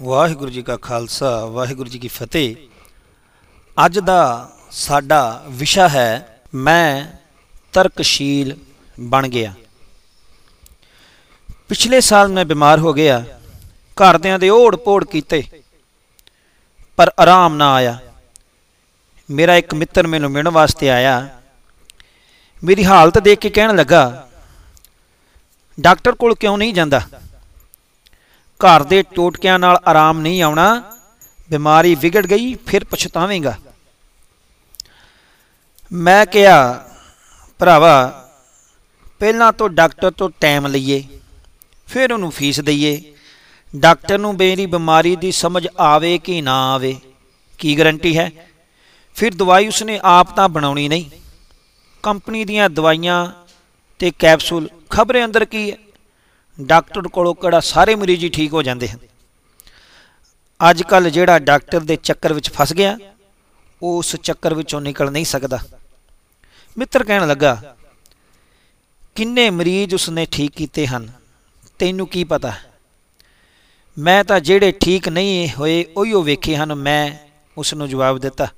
ਵਾਹਿਗੁਰੂ ਜੀ ਕਾ ਖਾਲਸਾ, ਵਾਹਿਗੁਰੂ ਜੀ ਕੀ ਫਤਿਹ। ਅੱਜ ਦਾ ਸਾਡਾ ਵਿਸ਼ਾ ਹੈ, ਮੈਂ ਤਰਕਸ਼ੀਲ ਬਣ ਗਿਆ। ਪਿਛਲੇ ਸਾਲ ਮੈਂ ਬਿਮਾਰ ਹੋ ਗਿਆ, ਘਰਦਿਆਂ ਦੇ ਓੜ ਪੋੜ ਕੀਤੇ, ਪਰ ਆਰਾਮ ਨਾ ਆਇਆ। ਮੇਰਾ ਇੱਕ ਮਿੱਤਰ ਮੈਨੂੰ ਮਿਲਣ ਵਾਸਤੇ ਆਇਆ। ਮੇਰੀ ਹਾਲਤ ਦੇਖ ਕੇ ਕਹਿਣ ਲੱਗਾ, ਡਾਕਟਰ ਕੋਲ ਕਿਉਂ ਨਹੀਂ ਜਾਂਦਾ? ਘਰ ਦੇ ਟੋਟਕਿਆਂ ਨਾਲ ਆਰਾਮ ਨਹੀਂ ਆਉਣਾ, ਬਿਮਾਰੀ ਵਿਗੜ ਗਈ, ਫਿਰ ਪਛਤਾਵੇਂਗਾ। ਮੈਂ ਕਿਹਾ, ਭਰਾਵਾ, ਪਹਿਲਾਂ ਤੋਂ ਡਾਕਟਰ ਤੋਂ ਟਾਈਮ ਲਈਏ, ਫਿਰ ਉਹਨੂੰ ਫੀਸ ਦਈਏ। ਡਾਕਟਰ ਨੂੰ ਮੇਰੀ ਬਿਮਾਰੀ ਦੀ ਸਮਝ ਆਵੇ ਕਿ ਨਾ ਆਵੇ, ਕੀ ਗਾਰੰਟੀ ਹੈ? ਫਿਰ ਦਵਾਈ ਉਸਨੇ ਆਪ ਤਾਂ ਬਣਾਉਣੀ ਨਹੀਂ। ਕੰਪਨੀ ਦੀਆਂ ਦਵਾਈਆਂ ਤੇ ਕੈਪਸੂਲ, ਖਬਰੇ ਅੰਦਰ ਕੀ ਹੈ? ਡਾਕਟਰ ਕੋਲੋਂ ਕਿਹੜਾ ਸਾਰੇ ਮਰੀਜ਼ ਹੀ ਠੀਕ ਹੋ ਜਾਂਦੇ ਹਨ। ਅੱਜ ਕੱਲ ਜਿਹੜਾ ਡਾਕਟਰ ਦੇ ਚੱਕਰ ਵਿੱਚ ਫਸ ਗਿਆ, ਉਹ ਉਸ ਚੱਕਰ ਵਿੱਚੋਂ ਨਿਕਲ ਨਹੀਂ ਸਕਦਾ। ਮਿੱਤਰ ਕਹਿਣ ਲੱਗਾ, ਕਿੰਨੇ ਮਰੀਜ਼ ਉਸਨੇ ਠੀਕ ਕੀਤੇ ਹਨ, ਤੈਨੂੰ ਕੀ ਪਤਾ? ਮੈਂ ਤਾਂ ਜਿਹੜੇ ਠੀਕ ਨਹੀਂ ਹੋਏ, ਉਹੀਓ ਵੇਖੇ ਹਨ, ਮੈਂ ਉਸ ਨੂੰ ਜਵਾਬ ਦਿੱਤਾ।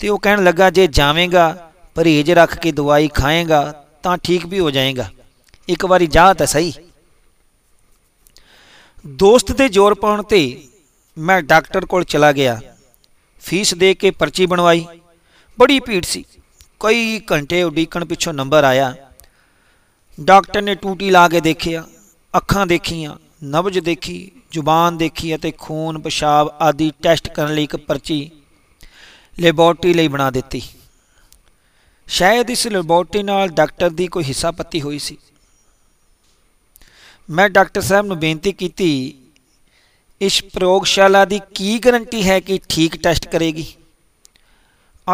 ਤੇ ਉਹ ਕਹਿਣ ਲੱਗਾ, ਜੇ ਜਾਵੇਂਗਾ, ਪਰਹੇਜ ਰੱਖ ਕੇ ਦਵਾਈ ਖਾਏਗਾ, ਤਾਂ ਠੀਕ ਵੀ ਹੋ ਜਾਏਗਾ। ਇੱਕ ਵਾਰੀ ਜਾ ਤਾਂ ਸਹੀ। ਦੋਸਤ ਦੇ ਜ਼ੋਰ ਪਾਉਣ ਤੇ ਮੈਂ ਡਾਕਟਰ ਕੋਲ ਚਲਾ ਗਿਆ। ਫੀਸ ਦੇ ਕੇ ਪਰਚੀ ਬਣਵਾਈ। ਬੜੀ ਭੀੜ ਸੀ। ਕਈ ਘੰਟੇ ਉਡੀਕਣ ਪਿੱਛੋਂ ਨੰਬਰ ਆਇਆ। ਡਾਕਟਰ ਨੇ ਟੂਟੀ ਲਾ ਕੇ ਦੇਖਿਆ। ਅੱਖਾਂ ਦੇਖੀਆਂ, ਨਬਜ ਦੇਖੀ, ਜ਼ੁਬਾਨ ਦੇਖੀ ਅਤੇ ਖੂਨ, ਪਿਸ਼ਾਬ ਆਦਿ ਟੈਸਟ ਕਰਨ ਲਈ ਇੱਕ ਪਰਚੀ ਲੈਬੋਰਟਰੀ ਲਈ ਬਣਾ ਦਿੱਤੀ। ਸ਼ਾਇਦ ਇਸ ਲੈਬੋਰਟਰੀ ਨਾਲ ਡਾਕਟਰ ਦੀ ਕੋਈ ਹਿੱਸਾ ਪੱਤੀ ਹੋਈ ਸੀ। ਮੈਂ ਡਾਕਟਰ ਸਾਹਿਬ ਨੂੰ ਬੇਨਤੀ ਕੀਤੀ, ਇਸ ਪ੍ਰਯੋਗਸ਼ਾਲਾ ਦੀ ਕੀ ਗਾਰੰਟੀ ਹੈ ਕਿ ਠੀਕ ਟੈਸਟ ਕਰੇਗੀ?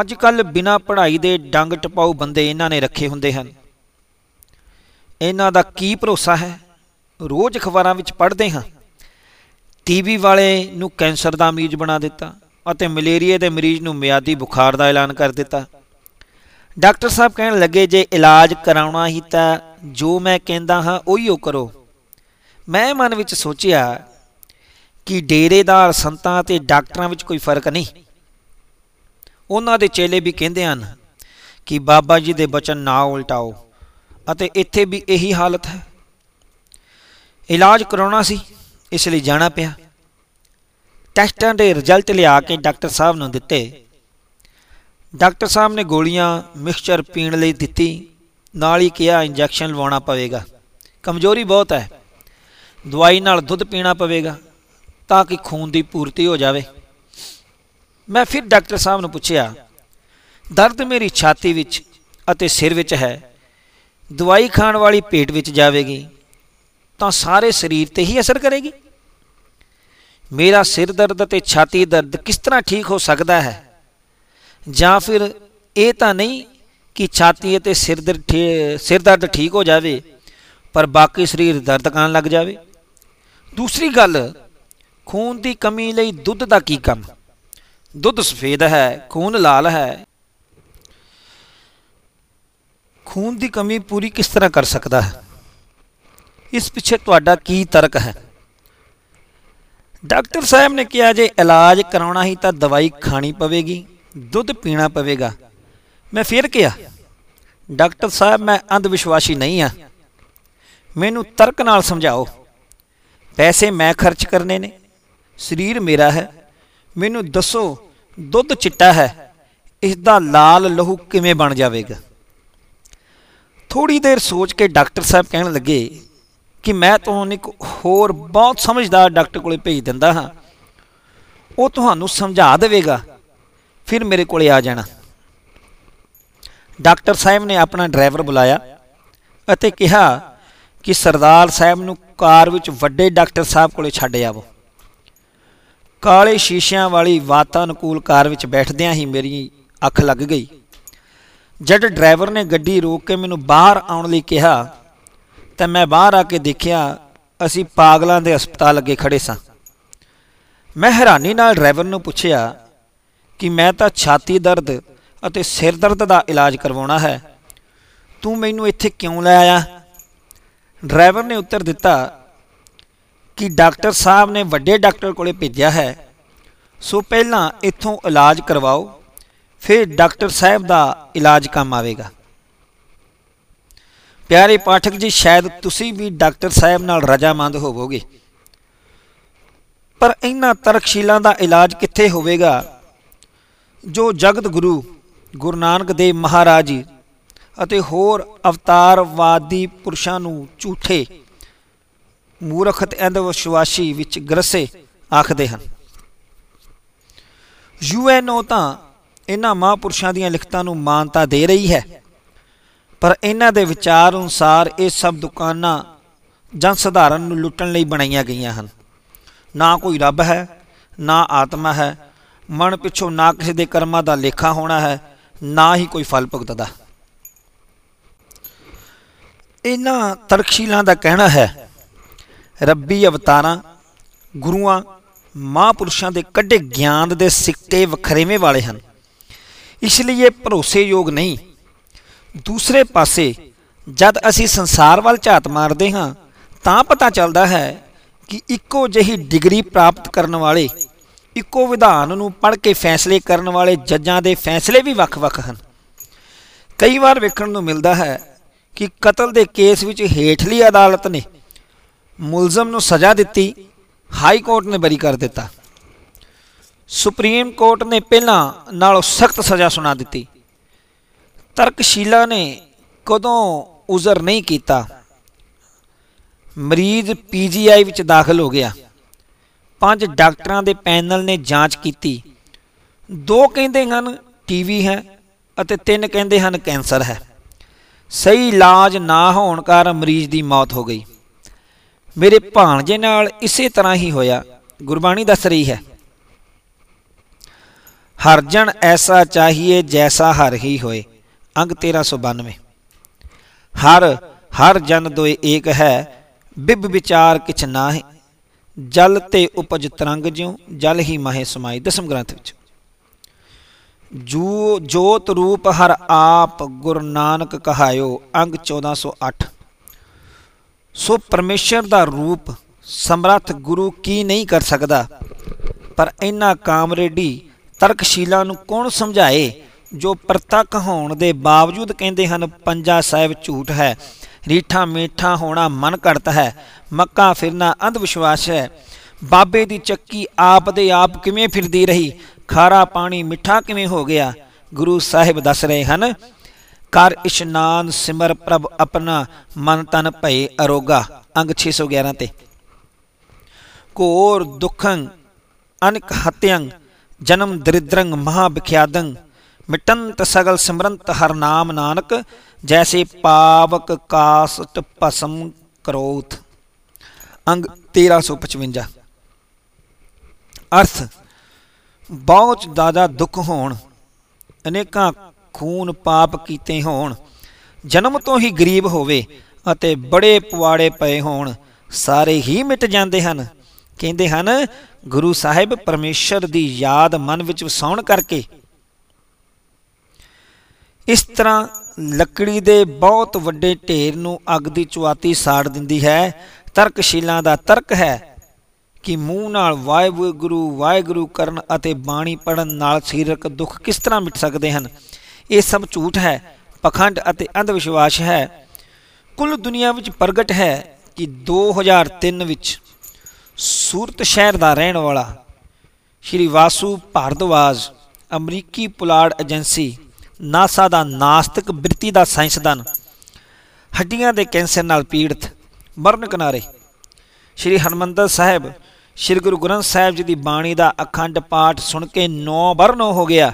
ਅੱਜ ਕੱਲ ਬਿਨਾ ਪੜ੍ਹਾਈ ਦੇ ਡੰਗ ਟਪਾਉ ਬੰਦੇ ਇਹਨਾਂ ਨੇ ਰੱਖੇ ਹੁੰਦੇ ਹਨ। ਇਹਨਾਂ ਦਾ ਕੀ ਭਰੋਸਾ ਹੈ? ਰੋਜ਼ ਅਖਬਾਰਾਂ ਵਿੱਚ ਪੜ੍ਹਦੇ ਹਾਂ। ਟੀਵੀ ਵਾਲੇ ਨੂੰ ਕੈਂਸਰ ਦਾ ਮਰੀਜ਼ ਬਣਾ ਦਿੱਤਾ ਅਤੇ ਮਲੇਰੀਆ ਦੇ ਮਰੀਜ਼ ਨੂੰ ਮਿਆਦੀ ਬੁਖਾਰ ਦਾ ਐਲਾਨ ਕਰ ਦਿੱਤਾ। ਡਾਕਟਰ ਸਾਹਿਬ ਕਹਿਣ ਲੱਗੇ, ਜੇ ਇਲਾਜ ਕਰਾਉਣਾ ਹੀ ਤਾਂ ਜੋ ਮੈਂ ਕਹਿੰਦਾ ਹਾਂ, ਉਹੀ ਉਹ ਕਰੋ। ਮੈਂ ਮਨ ਵਿੱਚ ਸੋਚਿਆ ਕਿ ਡੇਰੇਦਾਰ ਸੰਤਾਂ ਤੇ ਡਾਕਟਰਾਂ ਵਿੱਚ ਕੋਈ ਫ਼ਰਕ ਨਹੀਂ। ਉਹਨਾਂ ਦੇ ਚੇਲੇ ਵੀ ਕਹਿੰਦੇ ਹਨ ਕਿ ਬਾਬਾ ਜੀ ਦੇ ਬਚਨ ਨਾ ਉਲਟਾਓ ਅਤੇ ਇੱਥੇ ਵੀ ਇਹੀ ਹਾਲਤ ਹੈ। ਇਲਾਜ ਕਰਾਉਣਾ ਸੀ, ਇਸ ਲਈ ਜਾਣਾ ਪਿਆ। ਟੈਸਟਾਂ ਦੇ ਰਿਜ਼ਲਟ ਲਿਆ ਕੇ ਡਾਕਟਰ ਸਾਹਿਬ ਨੂੰ ਦਿੱਤੇ। ਡਾਕਟਰ ਸਾਹਿਬ ਨੇ ਗੋਲੀਆਂ, ਮਿਕਸਚਰ ਪੀਣ ਲਈ ਦਿੱਤੀ। ਨਾਲ ਹੀ ਕਿਹਾ, ਇੰਜੈਕਸ਼ਨ ਲਵਾਉਣਾ ਪਵੇਗਾ। ਕਮਜ਼ੋਰੀ ਬਹੁਤ ਹੈ। ਦਵਾਈ ਨਾਲ ਦੁੱਧ ਪੀਣਾ ਪਵੇਗਾ ਤਾਂ ਕਿ ਖੂਨ ਦੀ ਪੂਰਤੀ ਹੋ ਜਾਵੇ। ਮੈਂ ਫਿਰ ਡਾਕਟਰ ਸਾਹਿਬ ਨੂੰ ਪੁੱਛਿਆ, ਦਰਦ ਮੇਰੀ ਛਾਤੀ ਵਿੱਚ ਅਤੇ ਸਿਰ ਵਿੱਚ ਹੈ। ਦਵਾਈ ਖਾਣ ਵਾਲੀ ਪੇਟ ਵਿੱਚ ਜਾਵੇਗੀ, ਤਾਂ ਸਾਰੇ ਸਰੀਰ ਤੇ ਹੀ ਅਸਰ ਕਰੇਗੀ। ਮੇਰਾ ਸਿਰ ਦਰਦ ਅਤੇ ਛਾਤੀ ਦਰਦ ਕਿਸ ਤਰ੍ਹਾਂ ਠੀਕ ਹੋ ਸਕਦਾ ਹੈ? ਜਾਂ ਫਿਰ ਇਹ ਤਾਂ ਨਹੀਂ ਕਿ ਛਾਤੀ ਅਤੇ ਸਿਰ ਦਰਦ ਸਿਰ ਦਰਦ ਠੀਕ ਹੋ ਜਾਵੇ, ਪਰ ਬਾਕੀ ਸਰੀਰ ਦਰਦ ਕਰਨ ਲੱਗ ਜਾਵੇ? ਦੂਸਰੀ ਗੱਲ, ਖੂਨ ਦੀ ਕਮੀ ਲਈ ਦੁੱਧ ਦਾ ਕੀ ਕੰਮ? ਦੁੱਧ ਸਫੇਦ ਹੈ, ਖੂਨ ਲਾਲ ਹੈ। ਖੂਨ ਦੀ ਕਮੀ ਪੂਰੀ ਕਿਸ ਤਰ੍ਹਾਂ ਕਰ ਸਕਦਾ ਹੈ? ਇਸ ਪਿੱਛੇ ਤੁਹਾਡਾ ਕੀ ਤਰਕ ਹੈ? ਡਾਕਟਰ ਸਾਹਿਬ ਨੇ ਕਿਹਾ, ਜੇ ਇਲਾਜ ਕਰਾਉਣਾ ਹੀ ਤਾਂ ਦਵਾਈ ਖਾਣੀ ਪਵੇਗੀ, ਦੁੱਧ ਪੀਣਾ ਪਵੇਗਾ। ਮੈਂ ਫਿਰ ਕਿਹਾ, ਡਾਕਟਰ ਸਾਹਿਬ, ਮੈਂ ਅੰਧ ਵਿਸ਼ਵਾਸੀ ਨਹੀਂ ਆ ਮੈਨੂੰ ਤਰਕ ਨਾਲ ਸਮਝਾਓ। ਪੈਸੇ ਮੈਂ ਖਰਚ ਕਰਨੇ ਨੇ। ਸਰੀਰ ਮੇਰਾ ਹੈ। ਮੈਨੂੰ ਦੱਸੋ, ਦੁੱਧ ਚਿੱਟਾ ਹੈ। ਇਸ ਦਾ ਲਾਲ ਲਹੂ ਕਿਵੇਂ ਬਣ ਜਾਵੇਗਾ? ਥੋੜੀ ਦੇਰ ਸੋਚ ਕੇ ਡਾਕਟਰ ਸਾਹਿਬ ਕਹਿਣ ਲੱਗੇ ਕਿ ਮੈਂ ਤੁਹਾਨੂੰ ਇੱਕ ਹੋਰ ਬਹੁਤ ਸਮਝਦਾਰ ਡਾਕਟਰ ਕੋਲੇ ਭੇਜ ਦਿੰਦਾ ਹਾਂ। ਉਹ ਤੁਹਾਨੂੰ ਸਮਝਾ ਦੇਵੇਗਾ। ਫਿਰ ਮੇਰੇ ਕੋਲੇ ਆ ਜਾਣਾ। ਡਾਕਟਰ ਸਾਹਿਬ ਨੇ ਆਪਣਾ ਡਰਾਈਵਰ ਬੁਲਾਇਆ ਅਤੇ ਕਿਹਾ ਕਿ ਸਰਦਾਰ ਸਾਹਿਬ ਨੂੰ ਕਾਰ ਵਿੱਚ ਵੱਡੇ ਡਾਕਟਰ ਸਾਹਿਬ ਕੋਲੇ ਛੱਡ ਆਵੋ। ਕਾਲੇ ਸ਼ੀਸ਼ਿਆਂ ਵਾਲੀ ਵਾਤਾਨੁਕੂਲ ਕਾਰ ਵਿੱਚ ਬੈਠਦਿਆਂ ਹੀ ਮੇਰੀ ਅੱਖ ਲੱਗ ਗਈ। ਜਦ ਡਰਾਈਵਰ ਨੇ ਗੱਡੀ ਰੋਕ ਕੇ ਮੈਨੂੰ ਬਾਹਰ ਆਉਣ ਲਈ ਕਿਹਾ, ਤਾਂ ਮੈਂ ਬਾਹਰ ਆ ਕੇ ਦੇਖਿਆ, ਅਸੀਂ ਪਾਗਲਾਂ ਦੇ ਹਸਪਤਾਲ ਅੱਗੇ ਖੜੇ ਸਾਂ। ਮੈਂ ਹੈਰਾਨੀ ਨਾਲ ਡਰਾਈਵਰ ਨੂੰ ਪੁੱਛਿਆ ਕਿ ਮੈਂ ਤਾਂ ਛਾਤੀ ਦਰਦ ਅਤੇ ਸਿਰ ਦਰਦ ਦਾ ਇਲਾਜ ਕਰਵਾਉਣਾ ਹੈ। ਤੂੰ ਮੈਨੂੰ ਇੱਥੇ ਕਿਉਂ ਲੈ ਆਇਆ? ਡਰਾਈਵਰ ਨੇ ਉੱਤਰ ਦਿੱਤਾ ਕਿ ਡਾਕਟਰ ਸਾਹਿਬ ਨੇ ਵੱਡੇ ਡਾਕਟਰ ਕੋਲੇ ਭੇਜਿਆ ਹੈ। ਸੋ ਪਹਿਲਾਂ ਇੱਥੋਂ ਇਲਾਜ ਕਰਵਾਓ, ਫਿਰ ਡਾਕਟਰ ਸਾਹਿਬ ਦਾ ਇਲਾਜ ਕੰਮ ਆਵੇਗਾ। ਪਿਆਰੇ ਪਾਠਕ ਜੀ, ਸ਼ਾਇਦ ਤੁਸੀਂ ਵੀ ਡਾਕਟਰ ਸਾਹਿਬ ਨਾਲ ਰਜਾਮੰਦ ਹੋਵੋਗੇ। ਪਰ ਇਹਨਾਂ ਤਰਕਸ਼ੀਲਾਂ ਦਾ ਇਲਾਜ ਕਿੱਥੇ ਹੋਵੇਗਾ? ਜੋ ਜਗਤ ਗੁਰੂ ਗੁਰੂ ਨਾਨਕ ਦੇਵ ਮਹਾਰਾਜ ਜੀ ਅਤੇ ਹੋਰ ਅਵਤਾਰਵਾਦੀ ਪੁਰਸ਼ਾਂ ਨੂੰ ਝੂਠੇ ਮੂਰਖ ਤੇ ਅੰਧਵਿਸ਼ਵਾਸੀ ਵਿੱਚ ਗਰਸੇ ਆਖਦੇ ਹਨ। ਯੂਐਨਓ ਤਾਂ ਇਹਨਾਂ ਮਹਾਂਪੁਰਸ਼ਾਂ ਦੀਆਂ ਲਿਖਤਾਂ ਨੂੰ ਮਾਨਤਾ ਦੇ ਰਹੀ ਹੈ, ਪਰ ਇਹਨਾਂ ਦੇ ਵਿਚਾਰ ਅਨੁਸਾਰ ਇਹ ਸਭ ਦੁਕਾਨਾਂ ਜਨ ਸਧਾਰਨ ਨੂੰ ਲੁੱਟਣ ਲਈ ਬਣਾਈਆਂ ਗਈਆਂ ਹਨ। ਨਾ ਕੋਈ ਰੱਬ ਹੈ, ਨਾ ਆਤਮਾ ਹੈ, ਮਨ ਪਿੱਛੋਂ ਨਾ ਕਿਸੇ ਦੇ ਕਰਮਾਂ ਦਾ ਲੇਖਾ ਹੋਣਾ ਹੈ, ਨਾ ਹੀ ਕੋਈ ਫਲ ਭੁਗਤਦਾ। ਇਹਨਾਂ ਤਰਕਸ਼ੀਲਾਂ ਦਾ ਕਹਿਣਾ ਹੈ, ਰੱਬੀ ਅਵਤਾਰਾਂ, ਗੁਰੂਆਂ, ਮਹਾਂਪੁਰਸ਼ਾਂ ਦੇ ਕੱਢੇ ਗਿਆਨ ਦੇ ਸਿੱਕੇ ਵਖਰੇਵੇਂ ਵਾਲੇ ਹਨ। ਇਸ ਲਈ ਇਹ ਭਰੋਸੇਯੋਗ ਨਹੀਂ। ਦੂਸਰੇ ਪਾਸੇ, ਜਦ ਅਸੀਂ ਸੰਸਾਰ ਵੱਲ ਝਾਤ ਮਾਰਦੇ ਹਾਂ, ਤਾਂ ਪਤਾ ਚੱਲਦਾ ਹੈ ਕਿ ਇੱਕੋ ਜਿਹੀ ਡਿਗਰੀ ਪ੍ਰਾਪਤ ਕਰਨ ਵਾਲੇ, ਇੱਕੋ ਵਿਧਾਨ ਨੂੰ ਪੜ੍ਹ ਕੇ ਫੈਸਲੇ ਕਰਨ ਵਾਲੇ ਜੱਜਾਂ ਦੇ ਫੈਸਲੇ ਵੀ ਵੱਖ-ਵੱਖ ਹਨ। ਕਈ ਵਾਰ ਵੇਖਣ ਨੂੰ ਮਿਲਦਾ ਹੈ ਕਿ ਕਤਲ ਦੇ ਕੇਸ ਵਿੱਚ ਹੇਠਲੀ ਅਦਾਲਤ ਨੇ ਮੁਲਜ਼ਮ ਨੂੰ ਸਜ਼ਾ ਦਿੱਤੀ, ਹਾਈ ਕੋਰਟ ਨੇ ਬਰੀ ਕਰ ਦਿੱਤਾ। ਸੁਪਰੀਮ ਕੋਰਟ ਨੇ ਪਹਿਲਾਂ ਨਾਲੋਂ ਸਖਤ ਸਜ਼ਾ ਸੁਣਾ ਦਿੱਤੀ। ਤਰਕਸ਼ੀਲਾ ਨੇ ਕਦੋਂ ਉਜ਼ਰ ਨਹੀਂ ਕੀਤਾ। ਮਰੀਜ਼ ਪੀਜੀਆਈ ਵਿੱਚ ਦਾਖਲ ਹੋ ਗਿਆ। ਪੰਜ ਡਾਕਟਰਾਂ ਦੇ ਪੈਨਲ ਨੇ ਜਾਂਚ ਕੀਤੀ। ਦੋ ਕਹਿੰਦੇ ਹਨ ਟੀਵੀ ਹੈ ਅਤੇ ਤਿੰਨ ਕਹਿੰਦੇ ਹਨ ਕੈਂਸਰ ਹੈ। ਸਹੀ ਇਲਾਜ ਨਾ ਹੋਣ ਕਾਰਨ ਮਰੀਜ਼ ਦੀ ਮੌਤ ਹੋ ਗਈ। ਮੇਰੇ ਭਾਣਜੇ ਨਾਲ ਇਸੇ ਤਰ੍ਹਾਂ ਹੀ ਹੋਇਆ। ਗੁਰਬਾਣੀ ਦੱਸ ਰਹੀ ਹੈ, ਹਰ ਜਨ ਐਸਾ ਚਾਹੀਏ ਜੈਸਾ ਹਰ ਹੀ ਹੋਏ। ਅੰਗ 1392 ਹਰ ਹਰ ਜਨ ਦੋਏ ਏਕ ਹੈ, ਬਿਬ ਵਿਚਾਰ ਕਿਛ ਨਾਹੀ। ਜਲ ਤੇ ਉਪਜ ਤਰੰਗ ਜਿਉ, ਜਲ ਹੀ ਮਹੇ ਸਮਾਈ। ਦਸਮ ਗ੍ਰੰਥ ਵਿੱਚ। ਜੋ ਜੋਤ ਰੂਪ ਹਰ ਆਪ ਗੁਰ ਨਾਨਕ ਕਹਾਇਓ, ਅੰਗ 1408 ਸੋ ਪਰਮੇਸ਼ਰ ਦਾ ਰੂਪ ਸਮਰੱਥ ਗੁਰੂ ਕੀ ਨਹੀਂ ਕਰ ਸਕਦਾ? ਪਰ ਇਹਨਾਂ ਕਾਮਰੇਡੀ ਤਰਕਸ਼ੀਲਾਂ ਨੂੰ ਕੌਣ ਸਮਝਾਏ, ਜੋ ਪ੍ਰਤੱਖ ਹੋਣ ਦੇ ਬਾਵਜੂਦ ਕਹਿੰਦੇ ਹਨ, ਪੰਜਾ ਸਾਹਿਬ ਝੂਠ ਹੈ, ਰੀਠਾ ਮੀਠਾ ਹੋਣਾ ਮਨ ਘੜਤ ਹੈ, ਮੱਕਾ ਫਿਰਨਾ ਅੰਧ ਵਿਸ਼ਵਾਸ ਹੈ। ਬਾਬੇ ਦੀ ਚੱਕੀ ਆਪ ਦੇ ਆਪ ਕਿਵੇਂ ਫਿਰਦੀ ਰਹੀ? ਖਾਰਾ ਪਾਣੀ ਮਿੱਠਾ ਕਿਵੇਂ ਹੋ ਗਿਆ? ਗੁਰੂ ਸਾਹਿਬ ਦੱਸ ਰਹੇ ਹਨ, ਕਰ ਇਸ਼ਨਾਨ ਸਿਮਰ ਪ੍ਰਭ ਆਪਣਾ ਮਨ ਤਨ ਭਏ ਅਰੋਗਾ। ਅੰਗ 611 ਤੇ। ਕੋਰ ਦੁਖੰ, ਅਨਕ ਹਤਿਯੰ ਜਨਮ ਦਰਿਦਰੰ ਮਹਾ ਵਿਖਿਆਦੰ ਮਿਟੰਤ ਸਗਲ ਸਿਮਰੰਤ ਹਰ ਨਾਮ ਨਾਨਕ, ਜੈਸੇ ਪਾਵਕ ਕਾਸਟ ਭਸਮ ਕਰੋਥ। ਅੰਗ 1355 ਅਰਥ ਬਹੁਤ ਜ਼ਿਆਦਾ ਦੁੱਖ ਹੋਣ, ਅਨੇਕਾਂ ਖੂਨ ਪਾਪ ਕੀਤੇ ਹੋਣ, ਜਨਮ ਤੋਂ ਹੀ ਗਰੀਬ ਹੋਵੇ ਅਤੇ ਬੜੇ ਪੁਆੜੇ ਪਏ ਹੋਣ, ਸਾਰੇ ਹੀ ਮਿਟ ਜਾਂਦੇ ਹਨ। ਕਹਿੰਦੇ ਹਨ, ਗੁਰੂ ਸਾਹਿਬ ਪਰਮੇਸ਼ਰ ਦੀ ਯਾਦ ਮਨ ਵਿੱਚ ਵਸਾਉਣ ਕਰਕੇ। ਇਸ ਤਰ੍ਹਾਂ ਲੱਕੜੀ ਦੇ ਬਹੁਤ ਵੱਡੇ ਢੇਰ ਨੂੰ ਅੱਗ ਦੀ ਚੁਆਤੀ ਸਾੜ ਦਿੰਦੀ ਹੈ, ਤਰਕਸ਼ੀਲਾਂ ਦਾ ਤਰਕ ਹੈ ਕਿ ਮੂੰਹ ਨਾਲ ਵਾਹਿਗੁਰੂ ਵਾਹਿਗੁਰੂ ਕਰਨ ਅਤੇ ਬਾਣੀ ਪੜਨ ਨਾਲ ਸਰੀਰਕ ਦੁੱਖ ਕਿਸ ਤਰ੍ਹਾਂ ਮਿਟ ਸਕਦੇ ਹਨ? ਇਹ ਸਭ ਝੂਠ ਹੈ, ਪਖੰਡ ਅਤੇ ਅੰਧ ਵਿਸ਼ਵਾਸ ਹੈ। ਕੁੱਲ ਦੁਨੀਆ ਵਿੱਚ ਪ੍ਰਗਟ ਹੈ ਕਿ 2003 ਵਿੱਚ ਸੂਰਤ ਸ਼ਹਿਰ ਦਾ ਰਹਿਣ ਵਾਲਾ ਸ਼੍ਰੀ ਵਾਸੂ ਭਾਰਦਵਾਜ, ਅਮਰੀਕੀ ਪੁਲਾੜ ਏਜੰਸੀ, ਨਾਸਾ ਦਾ ਨਾਸਤਿਕ, ਬਿਰਤੀ ਦਾ ਸਾਇੰਸਦਾਨ, ਹੱਡੀਆਂ ਦੇ ਕੈਂਸਰ ਨਾਲ ਪੀੜਤ, ਮਰਨ ਕਿਨਾਰੇ। ਸ਼੍ਰੀ ਹਰਮੰਦਰ ਸਾਹਿਬ ਸ਼੍ਰੀ ਗੁਰੂ ਗ੍ਰੰਥ ਸਾਹਿਬ ਜੀ ਦੀ ਬਾਣੀ ਦਾ ਅਖੰਡ ਪਾਠ ਸੁਣ ਕੇ ਨੌ ਬਰਨ ਹੋ ਗਿਆ।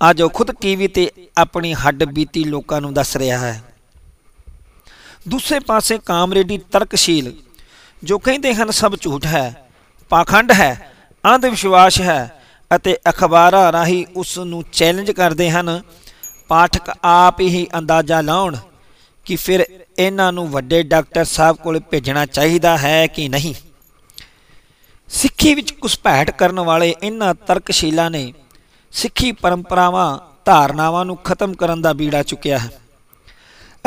ਅੱਜ ਉਹ ਖੁਦ ਟੀਵੀ ਤੇ ਆਪਣੀ ਹੱਡ ਬੀਤੀ ਲੋਕਾਂ ਨੂੰ ਦੱਸ ਰਿਹਾ ਹੈ। ਦੂਸਰੇ ਪਾਸੇ ਕਾਮਰੇਡੀ ਤਰਕਸ਼ੀਲ, ਜੋ ਕਹਿੰਦੇ ਹਨ ਸਭ ਝੂਠ ਹੈ, ਪਾਖੰਡ ਹੈ ਅੰਧ ਵਿਸ਼ਵਾਸ ਹੈ ਅਤੇ ਅਖਬਾਰਾਂ ਰਾਹੀਂ ਉਸ ਨੂੰ ਚੈਲੰਜ ਕਰਦੇ ਹਨ, ਪਾਠਕ ਆਪ ਹੀ ਅੰਦਾਜ਼ਾ ਲਾਉਣ ਕਿ ਫਿਰ ਇਹਨਾਂ ਨੂੰ ਵੱਡੇ ਡਾਕਟਰ ਸਾਹਿਬ ਕੋਲ ਭੇਜਣਾ ਚਾਹੀਦਾ ਹੈ ਕਿ ਨਹੀਂ। ਸਿੱਖੀ ਵਿੱਚ ਘੁਸਪੈਠ ਕਰਨ ਵਾਲੇ ਇਹਨਾਂ ਤਰਕਸ਼ੀਲਾਂ ਨੇ ਸਿੱਖੀ ਪਰੰਪਰਾਵਾਂ, ਧਾਰਨਾਵਾਂ ਨੂੰ ਖਤਮ ਕਰਨ ਦਾ ਬੀੜਾ ਚੁੱਕਿਆ ਹੈ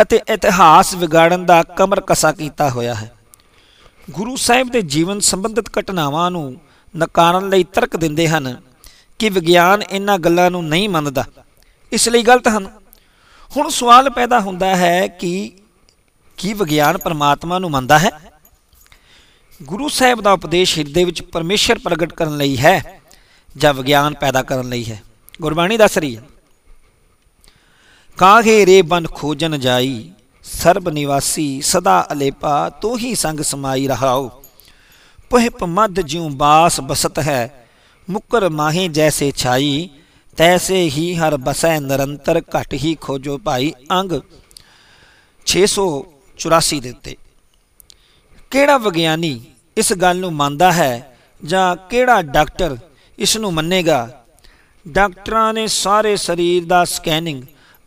ਅਤੇ ਇਤਿਹਾਸ ਵਿਗਾੜਨ ਦਾ ਕਮਰ ਕਸਾ ਕੀਤਾ ਹੋਇਆ ਹੈ। ਗੁਰੂ ਸਾਹਿਬ ਦੇ ਜੀਵਨ ਸੰਬੰਧਿਤ ਘਟਨਾਵਾਂ ਨੂੰ ਨਕਾਰਨ ਲਈ ਤਰਕ ਦਿੰਦੇ ਹਨ ਕਿ ਵਿਗਿਆਨ ਇਹਨਾਂ ਗੱਲਾਂ ਨੂੰ ਨਹੀਂ ਮੰਨਦਾ। ਇਸ ਲਈ ਗਲਤ ਹਨ। ਹੁਣ ਸਵਾਲ ਪੈਦਾ ਹੁੰਦਾ ਹੈ ਕਿ ਕੀ ਵਿਗਿਆਨ ਪਰਮਾਤਮਾ ਨੂੰ ਮੰਨਦਾ ਹੈ? ਗੁਰੂ ਸਾਹਿਬ ਦਾ ਉਪਦੇਸ਼ ਹਿਰਦੇ ਵਿੱਚ ਪਰਮੇਸ਼ਰ ਪ੍ਰਗਟ ਕਰਨ ਲਈ ਹੈ ਜਾਂ ਵਿਗਿਆਨ ਪੈਦਾ ਕਰਨ ਲਈ ਹੈ। ਗੁਰਬਾਣੀ ਦੱਸ ਰਹੀ ਹੈ। ਕਾਹੇ ਰੇ ਬਨ ਖੋਜਨ ਜਾਈ, ਸਰਬ ਨਿਵਾਸੀ ਸਦਾ ਅਲੇਪਾ ਤੋ ਹੀ ਸੰਗ ਸਮਾਈ ਰਹਾਓ। ਪਹਿਪ ਮਦ ਜਿਉ ਬਾਸ ਬਸਤ ਹੈ, ਮੁਕਰ ਮਾਹੇ ਜੈਸੇ ਛਾਈ, ਤੈਸੇ ਹੀ ਹਰ ਬਸੈ ਨਿਰੰਤਰ ਘਟ ਹੀ ਖੋਜੋ ਭਾਈ ਅੰਗ। 684 ਦੇ ਉੱਤੇ। ਕਿਹੜਾ ਵਿਗਿਆਨੀ ਇਸ ਗੱਲ ਨੂੰ ਮੰਨਦਾ ਹੈ ਜਾਂ ਕਿਹੜਾ ਡਾਕਟਰ ਇਸ ਨੂੰ ਮੰਨੇਗਾ? ਡਾਕਟਰਾਂ ਨੇ ਸਾਰੇ ਸਰੀਰ ਦਾ ਸਕੈਨਿੰਗ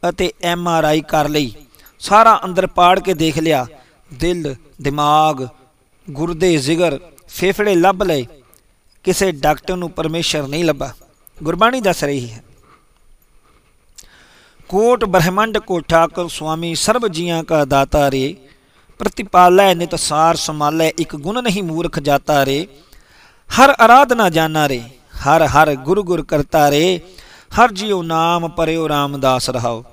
ਅਤੇ ਐਮ ਆਰ ਆਈ ਕਰ ਲਈ। ਸਾਰਾ ਅੰਦਰ ਪਾੜ ਕੇ ਦੇਖ ਲਿਆ। ਦਿਲ, ਦਿਮਾਗ ਗੁਰਦੇ ਜਿਗਰ, ਫੇਫੜੇ ਲੱਭ ਲਏ। ਕਿਸੇ ਡਾਕਟਰ ਨੂੰ ਪਰਮੇਸ਼ਰ ਨਹੀਂ ਲੱਭਾ। ਗੁਰਬਾਣੀ ਦੱਸ ਰਹੀ ਹੈ। ਕੋਟ ਬ੍ਰਹਮੰਡ ਕੋ ਠਾਕਰ ਸੁਆਮੀ ਸਰਬ ਜੀਆਂ ਕਾ ਦਾਤਾ ਰੇ। ਪ੍ਰਤਿਪਾਲੈ ਨਿਤ ਸਾਰ ਸਮਾਲੈ ਇੱਕ ਗੁਣ ਨਹੀਂ ਮੂਰਖ ਜਾਤਾ ਰੇ। ਹਰ ਆਰਾਧਨਾ ਜਾਣਾ ਰੇ, ਹਰ ਹਰ ਗੁਰ ਗੁਰ ਕਰਤਾ ਰੇ। ਹਰ ਜਿਉ ਨਾਮ ਪਰਿਓ ਰਾਮਦਾਸ ਰਹਾਓ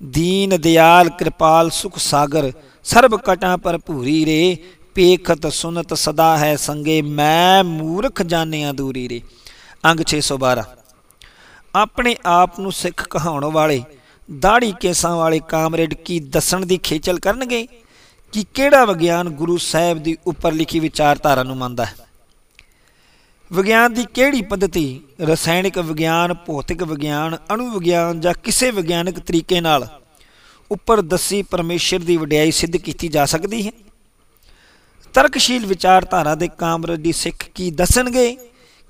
ਦੀਨ ਦਿਆਲ ਕਿਰਪਾਲ ਸੁਖ ਸਾਗਰ, ਸਰਬ ਕਟਾਂ ਪਰ ਭੂਰੀ ਰੇ। ਪੇਖਤ ਸੁਨਤ ਸਦਾ ਹੈ ਸੰਗੇ, ਮੈਂ ਮੂਰਖ ਜਾਣਿਆ ਦੂਰੀ ਰੇ। ਅੰਗ 612 ਆਪਣੇ ਆਪ ਨੂੰ ਸਿੱਖ ਕਹਾਉਣ ਵਾਲੇ, ਦਾੜੀ ਕੇਸਾਂ ਵਾਲੇ ਕਾਮਰੇਡ ਕੀ ਦੱਸਣ ਦੀ ਖੇਚਲ ਕਰਨਗੇ? ਕਿ ਕਿਹੜਾ ਵਿਗਿਆਨ ਗੁਰੂ ਸਾਹਿਬ ਦੀ ਉੱਪਰ ਲਿਖੀ ਵਿਚਾਰਧਾਰਾ ਨੂੰ ਮੰਨਦਾ ਹੈ? ਵਿਗਿਆਨ ਦੀ ਕਿਹੜੀ ਪੱਧਤੀ ਰਸਾਇਣਿਕ ਵਿਗਿਆਨ, ਭੌਤਿਕ ਵਿਗਿਆਨ, ਅਣੂ ਵਿਗਿਆਨ ਜਾਂ ਕਿਸੇ ਵਿਗਿਆਨਕ ਤਰੀਕੇ ਨਾਲ ਉੱਪਰ ਦੱਸੀ ਪਰਮੇਸ਼ਰ ਦੀ ਵਡਿਆਈ ਸਿੱਧ ਕੀਤੀ ਜਾ ਸਕਦੀ ਹੈ? ਤਰਕਸ਼ੀਲ ਵਿਚਾਰਧਾਰਾ ਦੇ ਕਾਮਰੇਡ ਦੀ ਸਿੱਖ ਕੀ ਦੱਸਣਗੇ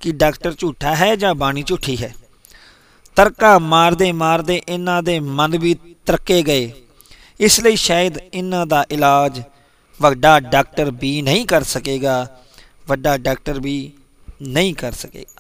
ਕਿ ਡਾਕਟਰ ਝੂਠਾ ਹੈ ਜਾਂ ਬਾਣੀ ਝੂਠੀ ਹੈ? ਤਰਕਾ ਮਾਰਦੇ ਮਾਰਦੇ ਇਹਨਾਂ ਦੇ ਮਨ ਵੀ ਤਰਕੇ ਗਏ। ਇਸ ਲਈ ਸ਼ਾਇਦ ਇਹਨਾਂ ਦਾ ਇਲਾਜ ਵੱਡਾ ਡਾਕਟਰ ਵੀ ਨਹੀਂ ਕਰ ਸਕੇਗਾ, ਵੱਡਾ ਡਾਕਟਰ ਵੀ ਨਹੀਂ ਕਰ ਸਕੇਗਾ।